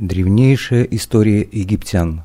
Древнейшая история египтян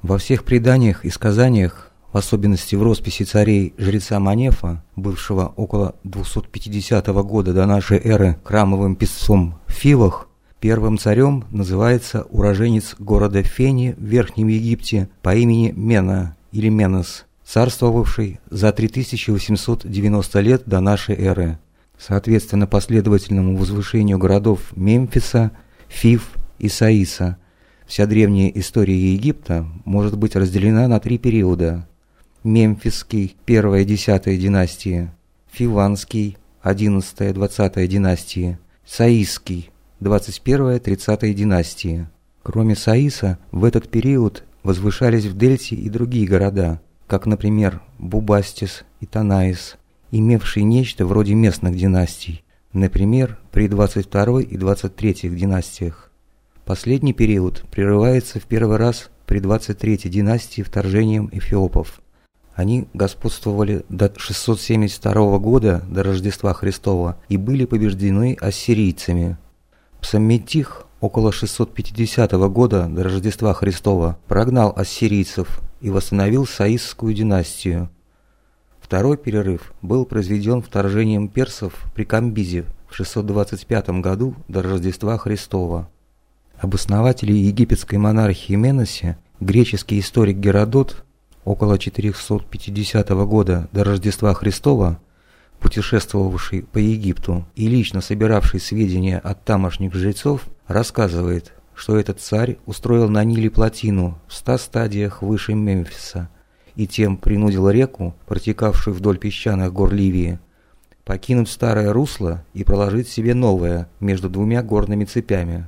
Во всех преданиях и сказаниях, в особенности в росписи царей жреца Манефа, бывшего около 250 года до нашей эры храмовым писцом в Фивах, первым царем называется уроженец города Фени в Верхнем Египте по имени Мена или Менос, царствовавший за 3890 лет до нашей эры. Соответственно последовательному возвышению городов Мемфиса, Фив и Саиса, вся древняя история Египта может быть разделена на три периода. Мемфисский, первая десятая династия, Фиванский, одиннадцатая двадцатая династии, Саисский, первая тридцатая династии. Кроме Саиса, в этот период возвышались в Дельте и другие города, как, например, Бубастис и Танаис, имевшие нечто вроде местных династий, например, при 22 и 23 династиях. Последний период прерывается в первый раз при 23-й династии вторжением эфиопов. Они господствовали до 672 года до Рождества Христова и были побеждены ассирийцами. Псамметих около 650 года до Рождества Христова прогнал ассирийцев и восстановил Саисскую династию. Второй перерыв был произведен вторжением персов при Камбизе в 625 году до Рождества Христова. Обоснователь египетской монархии Меносе, греческий историк Геродот, около 450 года до Рождества Христова, путешествовавший по Египту и лично собиравший сведения от тамошних жрецов, рассказывает, что этот царь устроил на Ниле плотину в ста стадиях выше Мемфиса и тем принудил реку, протекавшую вдоль песчаных гор Ливии, покинуть старое русло и проложить себе новое между двумя горными цепями.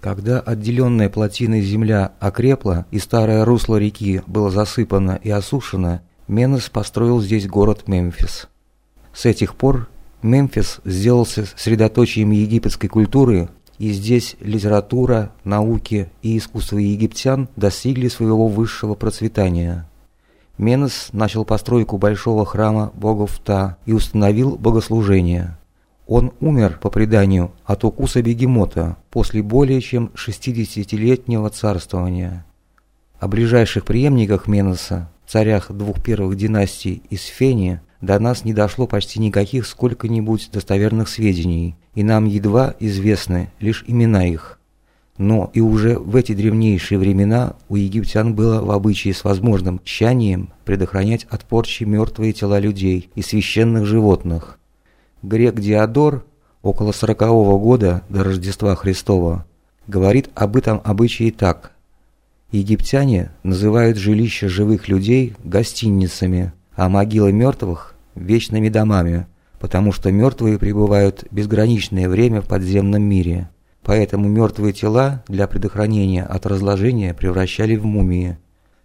Когда отделенная плотиной земля окрепла и старое русло реки было засыпано и осушено, Менес построил здесь город Мемфис. С этих пор Мемфис сделался средоточием египетской культуры, и здесь литература, науки и искусство египтян достигли своего высшего процветания. Менес начал постройку большого храма богов Та и установил богослужение. Он умер, по преданию, от укуса бегемота после более чем 60-летнего царствования. О ближайших преемниках Меноса, царях двух первых династий из Фени, до нас не дошло почти никаких сколько-нибудь достоверных сведений, и нам едва известны лишь имена их. Но и уже в эти древнейшие времена у египтян было в обычае с возможным тщанием предохранять от порчи мертвые тела людей и священных животных. Грек Диодор около сорокового года до Рождества Христова говорит об этом обычае так. Египтяне называют жилища живых людей гостиницами, а могилы мертвых – вечными домами, потому что мертвые пребывают безграничное время в подземном мире. Поэтому мертвые тела для предохранения от разложения превращали в мумии.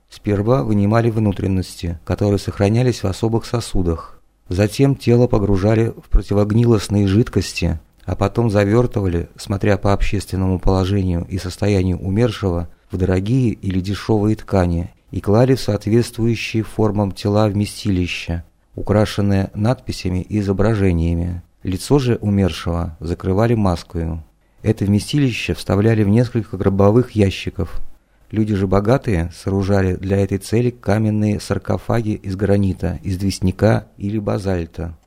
Сперва вынимали внутренности, которые сохранялись в особых сосудах. Затем тело погружали в противогнилостные жидкости, а потом завертывали, смотря по общественному положению и состоянию умершего, в дорогие или дешевые ткани и клали в соответствующие формам тела вместилища, украшенные надписями и изображениями. Лицо же умершего закрывали маскою. Это вместилище вставляли в несколько гробовых ящиков – Люди же богатые сооружали для этой цели каменные саркофаги из гранита, известняка или базальта.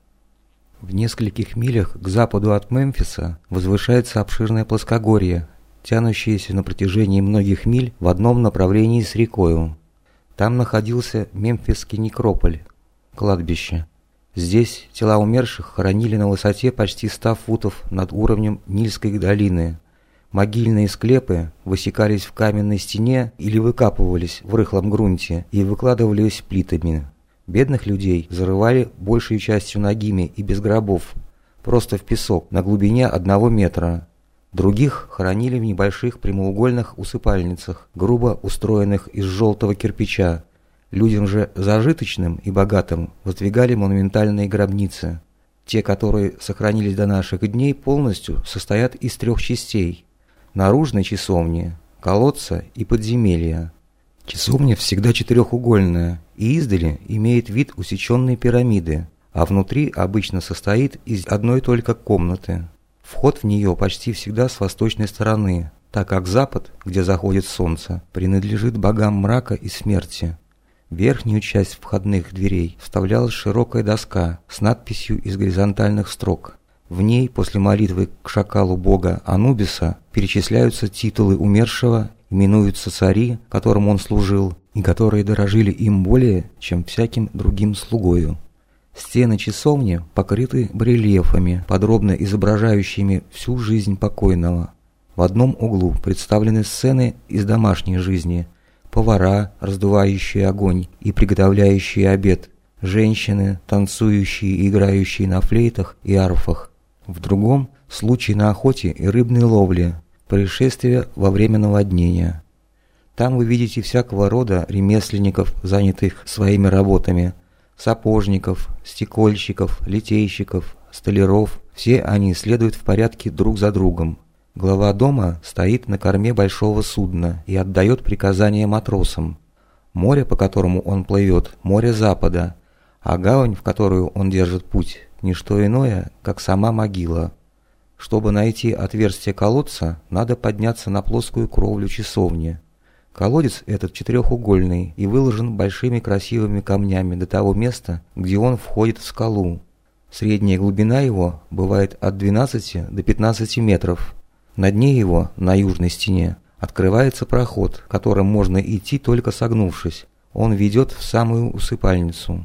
В нескольких милях к западу от Мемфиса возвышается обширное плоскогорье, тянущееся на протяжении многих миль в одном направлении с рекою. Там находился Мемфисский некрополь, кладбище. Здесь тела умерших хоронили на высоте почти 100 футов над уровнем Нильской долины, Могильные склепы высекались в каменной стене или выкапывались в рыхлом грунте и выкладывались плитами. Бедных людей зарывали большей частью ногими и без гробов, просто в песок на глубине одного метра. Других хоронили в небольших прямоугольных усыпальницах, грубо устроенных из желтого кирпича. Людям же зажиточным и богатым воздвигали монументальные гробницы. Те, которые сохранились до наших дней, полностью состоят из трех частей наружной часовни, колодца и подземелья. Часовня всегда четырехугольная и издали имеет вид усеченной пирамиды, а внутри обычно состоит из одной только комнаты. Вход в нее почти всегда с восточной стороны, так как запад, где заходит солнце, принадлежит богам мрака и смерти. Верхнюю часть входных дверей вставлялась широкая доска с надписью из горизонтальных строк. В ней после молитвы к шакалу бога Анубиса перечисляются титулы умершего, именуются цари, которым он служил, и которые дорожили им более, чем всяким другим слугою. Стены часовни покрыты барельефами, подробно изображающими всю жизнь покойного. В одном углу представлены сцены из домашней жизни, повара, раздувающие огонь и приготовляющие обед, женщины, танцующие и играющие на флейтах и арфах. В другом – случай на охоте и рыбной ловле, происшествия во время наводнения. Там вы видите всякого рода ремесленников, занятых своими работами, сапожников, стекольщиков, литейщиков, столяров. Все они следуют в порядке друг за другом, Глава дома стоит на корме большого судна и отдает приказания матросам. Море, по которому он плывет, море Запада, а гавань, в которую он держит путь, не что иное, как сама могила. Чтобы найти отверстие колодца, надо подняться на плоскую кровлю часовни. Колодец этот четырехугольный и выложен большими красивыми камнями до того места, где он входит в скалу. Средняя глубина его бывает от 12 до 15 метров. На дне его, на южной стене, открывается проход, которым можно идти только согнувшись. Он ведет в самую усыпальницу.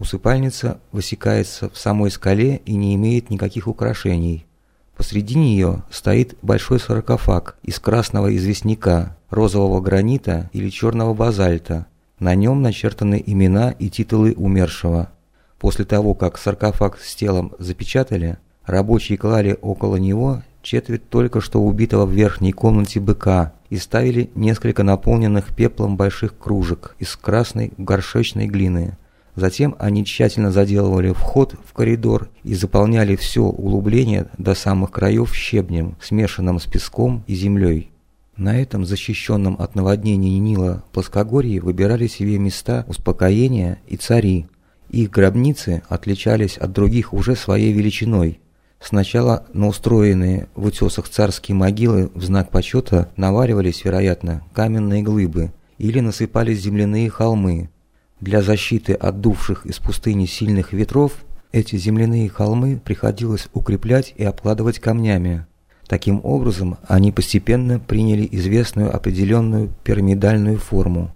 Усыпальница высекается в самой скале и не имеет никаких украшений. Посреди нее стоит большой саркофаг из красного известняка, розового гранита или черного базальта. На нем начертаны имена и титулы умершего. После того, как саркофаг с телом запечатали, рабочие клали около него четверть только что убитого в верхней комнате быка и ставили несколько наполненных пеплом больших кружек из красной горшечной глины. Затем они тщательно заделывали вход в коридор и заполняли все углубление до самых краев щебнем, смешанным с песком и землей. На этом защищенном от наводнений Нила плоскогорье выбирали себе места успокоения и цари. Их гробницы отличались от других уже своей величиной – Сначала на устроенные в утесах царские могилы в знак почета наваривались, вероятно, каменные глыбы или насыпались земляные холмы. Для защиты от дувших из пустыни сильных ветров эти земляные холмы приходилось укреплять и обкладывать камнями. Таким образом, они постепенно приняли известную определенную пирамидальную форму.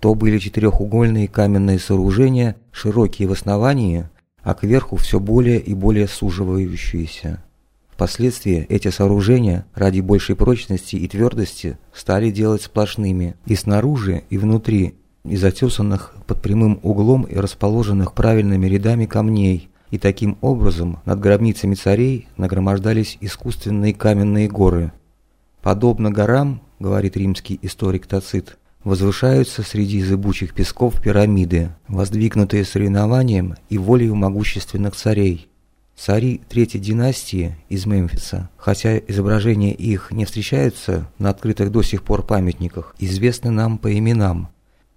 То были четырехугольные каменные сооружения, широкие в основании, а кверху все более и более суживающиеся. Впоследствии эти сооружения ради большей прочности и твердости стали делать сплошными и снаружи, и внутри, из отесанных под прямым углом и расположенных правильными рядами камней, и таким образом над гробницами царей нагромождались искусственные каменные горы. Подобно горам, говорит римский историк Тацит, возвышаются среди зыбучих песков пирамиды, воздвигнутые соревнованием и волею могущественных царей. Цари Третьей династии из Мемфиса, хотя изображения их не встречаются на открытых до сих пор памятниках, известны нам по именам.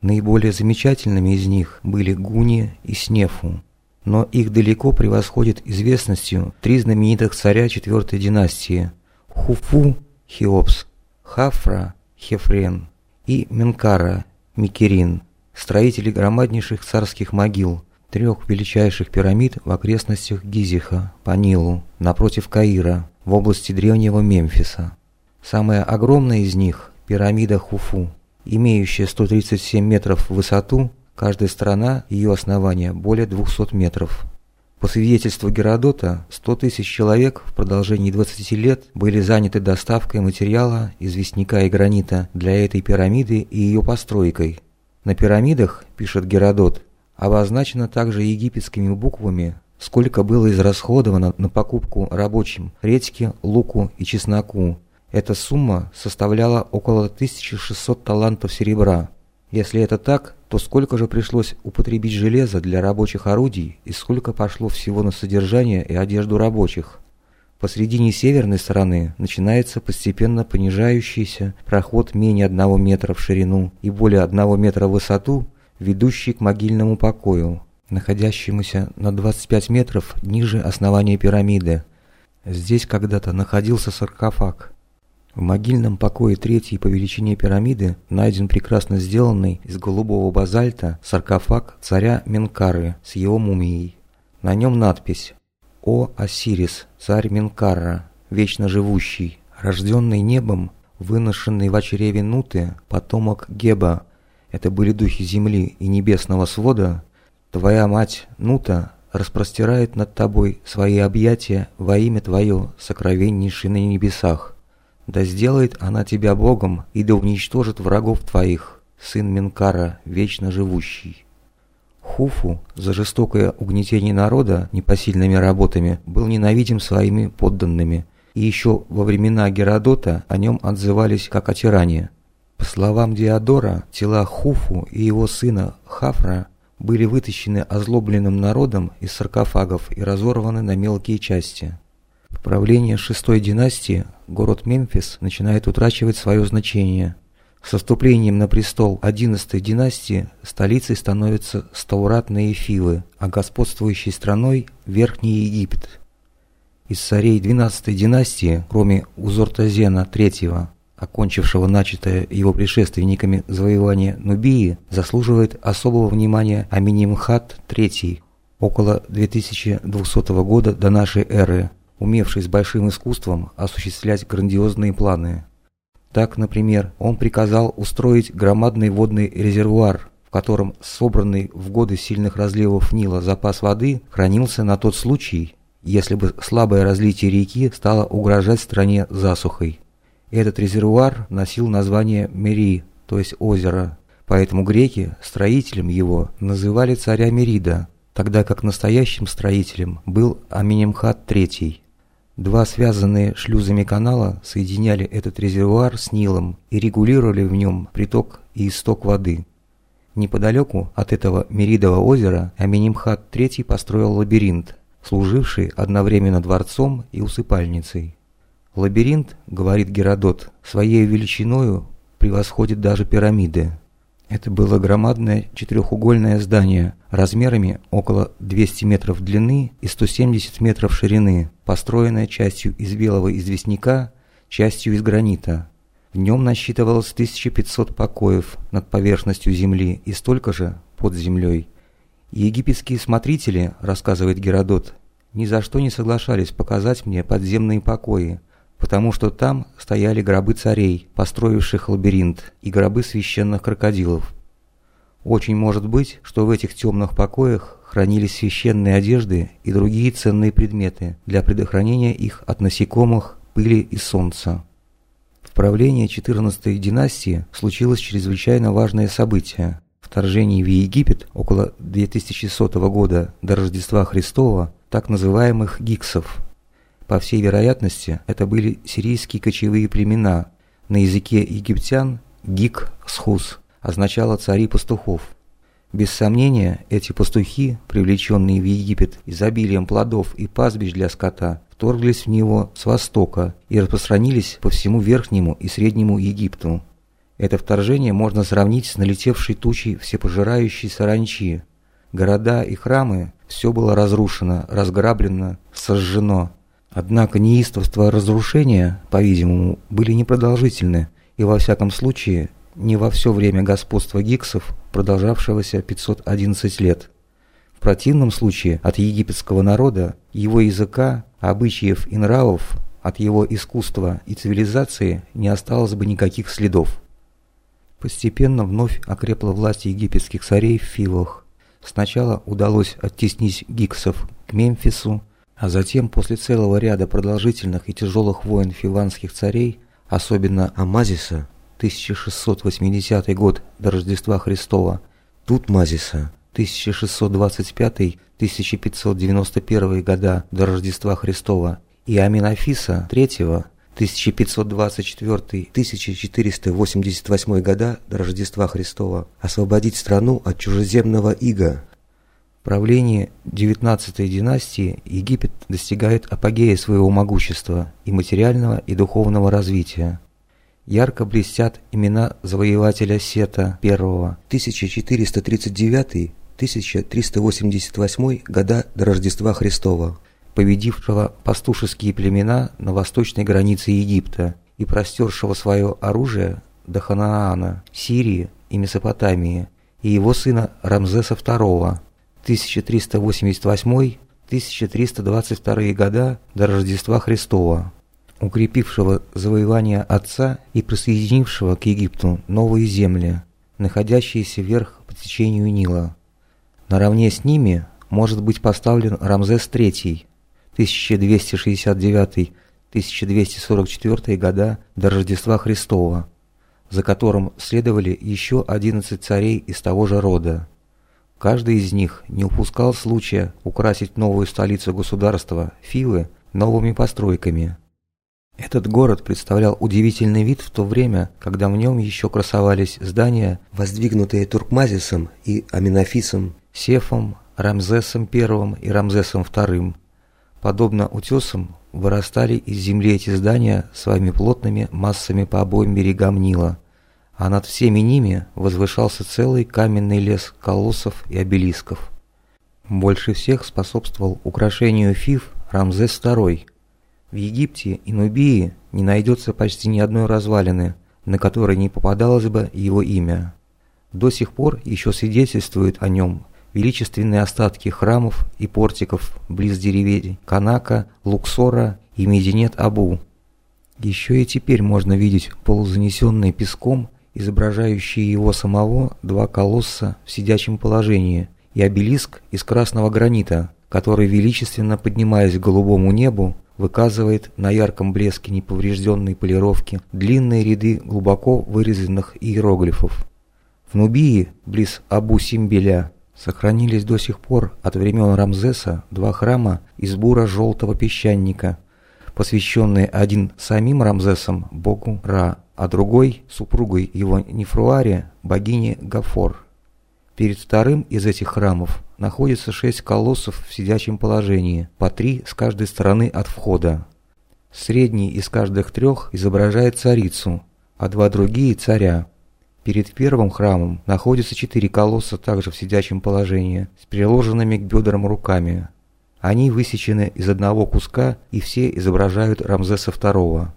Наиболее замечательными из них были Гуни и Снефу, но их далеко превосходит известностью три знаменитых царя четвертой династии – Хуфу – Хеопс, Хафра – Хефрен и Менкара, Микерин, строители громаднейших царских могил, трех величайших пирамид в окрестностях Гизиха, по Нилу, напротив Каира, в области древнего Мемфиса. Самая огромная из них – пирамида Хуфу, имеющая 137 метров в высоту, каждая сторона ее основания более 200 метров. По свидетельству Геродота, 100 тысяч человек в продолжении 20 лет были заняты доставкой материала, известняка и гранита для этой пирамиды и ее постройкой. На пирамидах, пишет Геродот, обозначено также египетскими буквами, сколько было израсходовано на покупку рабочим редьки, луку и чесноку. Эта сумма составляла около 1600 талантов серебра. Если это так, то сколько же пришлось употребить железа для рабочих орудий и сколько пошло всего на содержание и одежду рабочих. Посредине северной стороны начинается постепенно понижающийся проход менее одного метра в ширину и более одного метра в высоту, ведущий к могильному покою, находящемуся на 25 метров ниже основания пирамиды. Здесь когда-то находился саркофаг. В могильном покое третьей по величине пирамиды найден прекрасно сделанный из голубого базальта саркофаг царя Менкары с его мумией. На нем надпись «О Осирис, царь Менкара, вечно живущий, рожденный небом, выношенный в очреве Нуты, потомок Геба, это были духи земли и небесного свода, твоя мать Нута распростирает над тобой свои объятия во имя твое, сокровеннейшее на небесах. Да сделает она тебя Богом, и да уничтожит врагов твоих, сын Менкара, вечно живущий. Хуфу за жестокое угнетение народа непосильными работами был ненавидим своими подданными, и еще во времена Геродота о нем отзывались как о тиране. По словам Диодора, тела Хуфу и его сына Хафра были вытащены озлобленным народом из саркофагов и разорваны на мелкие части. В правлении шестой династии город Мемфис начинает утрачивать свое значение. С вступлением на престол одиннадцатой династии столицей становятся Стауратные Фивы, а господствующей страной – Верхний Египет. Из царей двенадцатой династии, кроме Узортазена III, окончившего начатое его предшественниками завоевание Нубии, заслуживает особого внимания Аминимхат III, около 2200 года до нашей эры, умевший с большим искусством осуществлять грандиозные планы. Так, например, он приказал устроить громадный водный резервуар, в котором собранный в годы сильных разливов Нила запас воды хранился на тот случай, если бы слабое разлитие реки стало угрожать стране засухой. Этот резервуар носил название Мери, то есть озеро, поэтому греки строителем его называли царя Мерида, тогда как настоящим строителем был Аминемхат III. Два связанные шлюзами канала соединяли этот резервуар с Нилом и регулировали в нем приток и исток воды. Неподалеку от этого Меридового озера Аминимхат III построил лабиринт, служивший одновременно дворцом и усыпальницей. Лабиринт, говорит Геродот, своей величиною превосходит даже пирамиды. Это было громадное четырехугольное здание размерами около 200 метров длины и 170 метров ширины, построенное частью из белого известняка, частью из гранита. В нем насчитывалось 1500 покоев над поверхностью земли и столько же под землей. Египетские смотрители, рассказывает Геродот, ни за что не соглашались показать мне подземные покои, потому что там стояли гробы царей, построивших лабиринт, и гробы священных крокодилов. Очень может быть, что в этих темных покоях хранились священные одежды и другие ценные предметы для предохранения их от насекомых, пыли и солнца. В правлении 14 династии случилось чрезвычайно важное событие. Вторжение в Египет около 2100 года до Рождества Христова так называемых гиксов, по всей вероятности, это были сирийские кочевые племена. На языке египтян «гик-схус» означало «цари пастухов». Без сомнения, эти пастухи, привлеченные в Египет изобилием плодов и пастбищ для скота, вторглись в него с востока и распространились по всему Верхнему и Среднему Египту. Это вторжение можно сравнить с налетевшей тучей всепожирающей саранчи. Города и храмы – все было разрушено, разграблено, сожжено. Однако неистовство разрушения, по-видимому, были непродолжительны, и во всяком случае не во все время господства гиксов, продолжавшегося 511 лет. В противном случае от египетского народа, его языка, обычаев и нравов, от его искусства и цивилизации не осталось бы никаких следов. Постепенно вновь окрепла власть египетских царей в Фивах. Сначала удалось оттеснить гиксов к Мемфису, а затем, после целого ряда продолжительных и тяжелых войн фиванских царей, особенно Амазиса, 1680 год до Рождества Христова, Тутмазиса, 1625-1591 года до Рождества Христова и Аминафиса III, 1524-1488 года до Рождества Христова, освободить страну от чужеземного ига, правлении XIX династии Египет достигает апогея своего могущества и материального, и духовного развития. Ярко блестят имена завоевателя Сета I 1439-1388 года до Рождества Христова, победившего пастушеские племена на восточной границе Египта и простершего свое оружие до Ханаана, Сирии и Месопотамии, и его сына Рамзеса II, 1388-1322 года до Рождества Христова, укрепившего завоевание отца и присоединившего к Египту новые земли, находящиеся вверх по течению Нила. Наравне с ними может быть поставлен Рамзес III, 1269-1244 года до Рождества Христова, за которым следовали еще 11 царей из того же рода. Каждый из них не упускал случая украсить новую столицу государства, Фивы, новыми постройками. Этот город представлял удивительный вид в то время, когда в нем еще красовались здания, воздвигнутые Туркмазисом и Аминофисом, Сефом, Рамзесом I и Рамзесом II. Подобно утесам, вырастали из земли эти здания своими плотными массами по обоим берегам Нила, а над всеми ними возвышался целый каменный лес колоссов и обелисков. Больше всех способствовал украшению Фив Рамзес II. В Египте и Нубии не найдется почти ни одной развалины, на которой не попадалось бы его имя. До сих пор еще свидетельствует о нем величественные остатки храмов и портиков близ деревень Канака, Луксора и Мединет-Абу. Еще и теперь можно видеть полузанесенные песком, изображающие его самого, два колосса в сидячем положении и обелиск из красного гранита, который, величественно поднимаясь к голубому небу, выказывает на ярком блеске неповрежденной полировки длинные ряды глубоко вырезанных иероглифов. В Нубии, близ Абу-Симбеля, Сохранились до сих пор от времен Рамзеса два храма из бура-желтого песчаника, посвященные один самим Рамзесом богу Ра, а другой супругой его Нефруаре богине Гафор. Перед вторым из этих храмов находится шесть колоссов в сидячем положении, по три с каждой стороны от входа. Средний из каждых трех изображает царицу, а два другие – царя. Перед первым храмом находятся четыре колосса также в сидячем положении, с приложенными к бедрам руками. Они высечены из одного куска и все изображают Рамзеса II.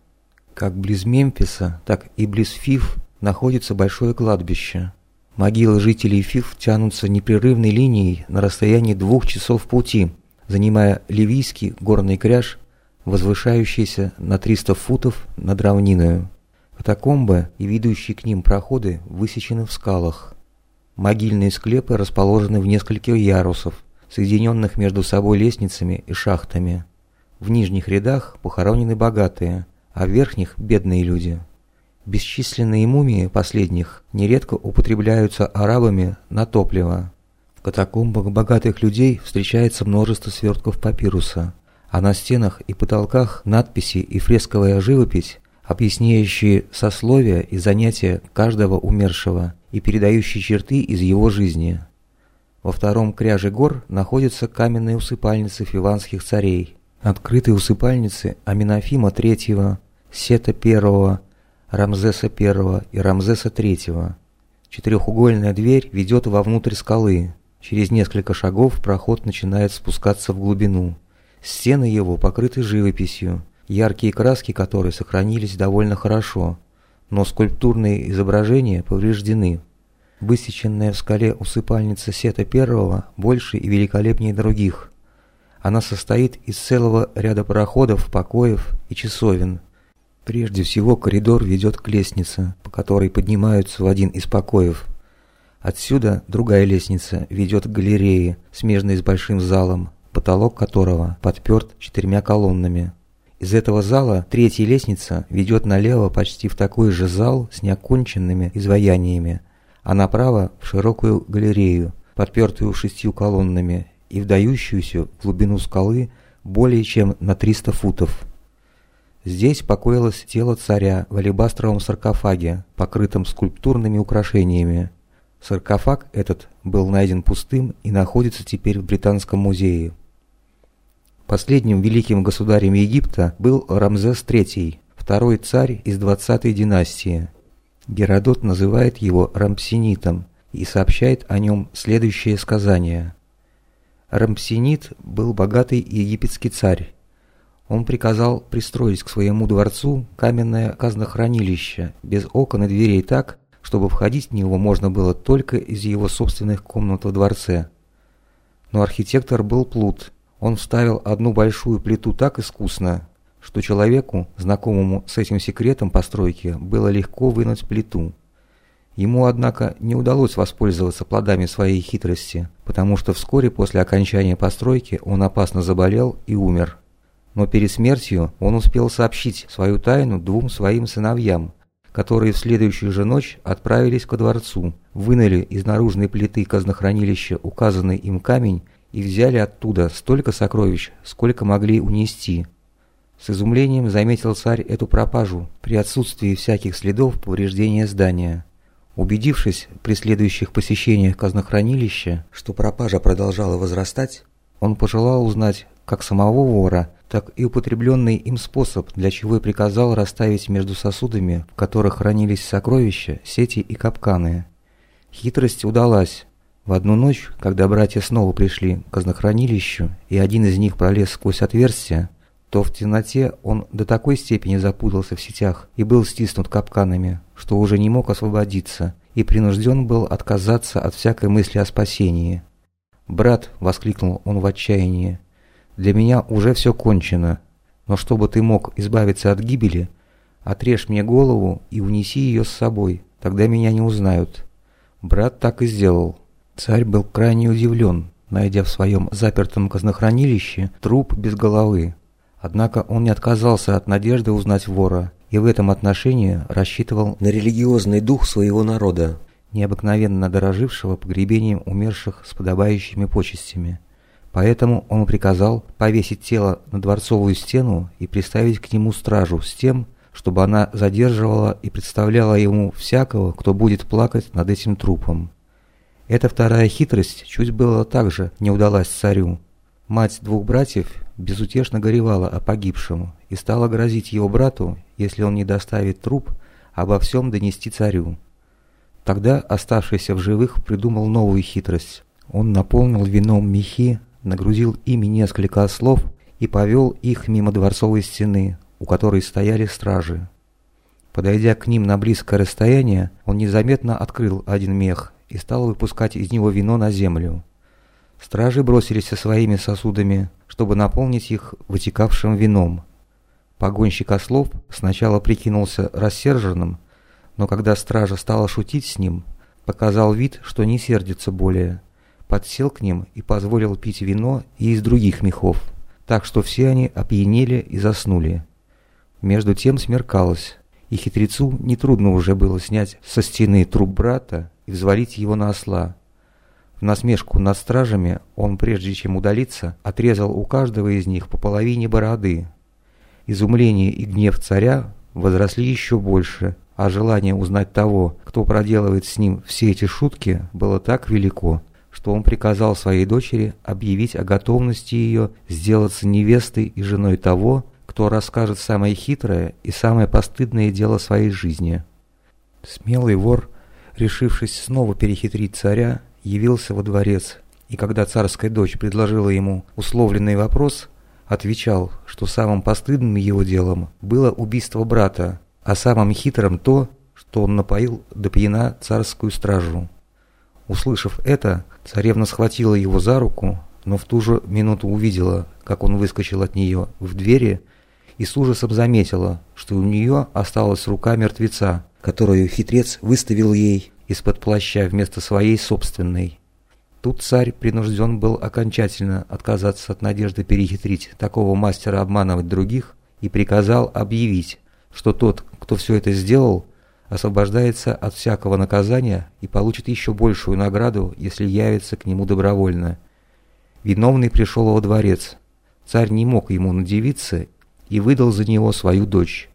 Как близ Мемфиса, так и близ Фиф находится большое кладбище. Могилы жителей Фиф тянутся непрерывной линией на расстоянии двух часов пути, занимая Ливийский горный кряж, возвышающийся на 300 футов над равниною. Катакомбы и ведущие к ним проходы высечены в скалах. Могильные склепы расположены в нескольких ярусов, соединенных между собой лестницами и шахтами. В нижних рядах похоронены богатые, а в верхних – бедные люди. Бесчисленные мумии последних нередко употребляются арабами на топливо. В катакомбах богатых людей встречается множество свертков папируса, а на стенах и потолках надписи и фресковая живопись объясняющие сословия и занятия каждого умершего и передающие черты из его жизни. Во втором кряже гор находятся каменные усыпальницы фиванских царей, открытые усыпальницы Аминофима III, Сета I, Рамзеса I и Рамзеса III. Четырехугольная дверь ведет вовнутрь скалы. Через несколько шагов проход начинает спускаться в глубину. Стены его покрыты живописью, яркие краски которой сохранились довольно хорошо, но скульптурные изображения повреждены. Высеченная в скале усыпальница Сета I больше и великолепнее других. Она состоит из целого ряда проходов, покоев и часовен. Прежде всего коридор ведет к лестнице, по которой поднимаются в один из покоев. Отсюда другая лестница ведет к галерее, смежной с большим залом, потолок которого подперт четырьмя колоннами. Из этого зала третья лестница ведет налево почти в такой же зал с неоконченными изваяниями, а направо в широкую галерею, подпертую шестью колоннами и вдающуюся в глубину скалы более чем на 300 футов. Здесь покоилось тело царя в алебастровом саркофаге, покрытом скульптурными украшениями. Саркофаг этот был найден пустым и находится теперь в Британском музее. Последним великим государем Египта был Рамзес III, второй царь из 20-й династии. Геродот называет его Рампсинитом и сообщает о нем следующее сказание. Рампсинит был богатый египетский царь. Он приказал пристроить к своему дворцу каменное казнохранилище без окон и дверей так, чтобы входить в него можно было только из его собственных комнат во дворце. Но архитектор был плут. Он вставил одну большую плиту так искусно, что человеку, знакомому с этим секретом постройки, было легко вынуть плиту. Ему, однако, не удалось воспользоваться плодами своей хитрости, потому что вскоре после окончания постройки он опасно заболел и умер. Но перед смертью он успел сообщить свою тайну двум своим сыновьям, которые в следующую же ночь отправились ко дворцу, вынули из наружной плиты казнохранилища указанный им камень и взяли оттуда столько сокровищ, сколько могли унести. С изумлением заметил царь эту пропажу при отсутствии всяких следов повреждения здания. Убедившись при следующих посещениях казнохранилища, что пропажа продолжала возрастать, он пожелал узнать как самого вора, так и употребленный им способ, для чего и приказал расставить между сосудами, в которых хранились сокровища, сети и капканы. Хитрость удалась. В одну ночь, когда братья снова пришли к казнохранилищу, и один из них пролез сквозь отверстие, то в темноте он до такой степени запутался в сетях и был стиснут капканами, что уже не мог освободиться и принужден был отказаться от всякой мысли о спасении. «Брат!» — воскликнул он в отчаянии. «Для меня уже все кончено, но чтобы ты мог избавиться от гибели, отрежь мне голову и унеси ее с собой, тогда меня не узнают». Брат так и сделал. Царь был крайне удивлен, найдя в своем запертом казнохранилище труп без головы. Однако он не отказался от надежды узнать вора и в этом отношении рассчитывал на религиозный дух своего народа, необыкновенно дорожившего погребением умерших с подобающими почестями. Поэтому он приказал повесить тело на дворцовую стену и приставить к нему стражу с тем, чтобы она задерживала и представляла ему всякого, кто будет плакать над этим трупом. Эта вторая хитрость чуть было также не удалась царю. Мать двух братьев безутешно горевала о погибшем и стала грозить его брату, если он не доставит труп, обо всем донести царю. Тогда оставшийся в живых придумал новую хитрость. Он наполнил вином мехи, нагрузил ими несколько ослов и повел их мимо дворцовой стены, у которой стояли стражи. Подойдя к ним на близкое расстояние, он незаметно открыл один мех и стал выпускать из него вино на землю. Стражи бросились со своими сосудами, чтобы наполнить их вытекавшим вином. Погонщик ослов сначала прикинулся рассерженным, но когда стража стала шутить с ним, показал вид, что не сердится более, подсел к ним и позволил пить вино и из других мехов, так что все они опьянели и заснули. Между тем смеркалось, и хитрецу нетрудно уже было снять со стены труп брата и взвалить его на осла, в насмешку над стражами он, прежде чем удалиться, отрезал у каждого из них по половине бороды. Изумление и гнев царя возросли еще больше, а желание узнать того, кто проделывает с ним все эти шутки, было так велико, что он приказал своей дочери объявить о готовности ее сделаться невестой и женой того, кто расскажет самое хитрое и самое постыдное дело своей жизни. Смелый вор, решившись снова перехитрить царя, явился во дворец, и когда царская дочь предложила ему условленный вопрос, отвечал, что самым постыдным его делом было убийство брата, а самым хитрым то, что он напоил до пьяна царскую стражу. Услышав это, царевна схватила его за руку, но в ту же минуту увидела, как он выскочил от нее в двери, и с ужасом заметила, что у нее осталась рука мертвеца, которую хитрец выставил ей из-под плаща вместо своей собственной. Тут царь принужден был окончательно отказаться от надежды перехитрить такого мастера обманывать других и приказал объявить, что тот, кто все это сделал, освобождается от всякого наказания и получит еще большую награду, если явится к нему добровольно. Виновный пришел во дворец. Царь не мог ему надевиться и выдал за него свою дочь.